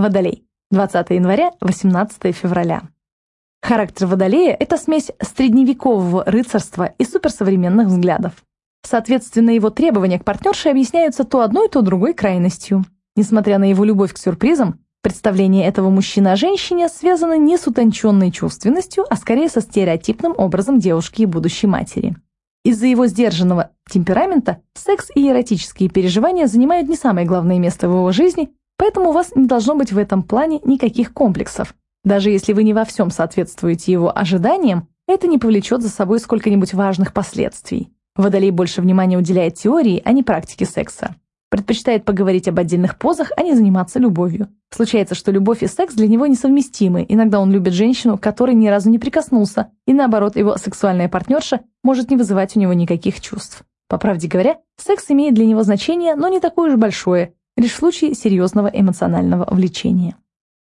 Водолей. 20 января, 18 февраля. Характер Водолея – это смесь средневекового рыцарства и суперсовременных взглядов. Соответственно, его требования к партнерше объясняются то одной, то другой крайностью. Несмотря на его любовь к сюрпризам, представление этого мужчины о женщине связано не с утонченной чувственностью, а скорее со стереотипным образом девушки и будущей матери. Из-за его сдержанного темперамента секс и эротические переживания занимают не самое главное место в его жизни, поэтому у вас не должно быть в этом плане никаких комплексов. Даже если вы не во всем соответствуете его ожиданиям, это не повлечет за собой сколько-нибудь важных последствий. Водолей больше внимания уделяет теории, а не практике секса. Предпочитает поговорить об отдельных позах, а не заниматься любовью. Случается, что любовь и секс для него несовместимы. Иногда он любит женщину, которой ни разу не прикоснулся, и наоборот, его сексуальная партнерша может не вызывать у него никаких чувств. По правде говоря, секс имеет для него значение, но не такое уж большое, лишь в случае серьезного эмоционального влечения.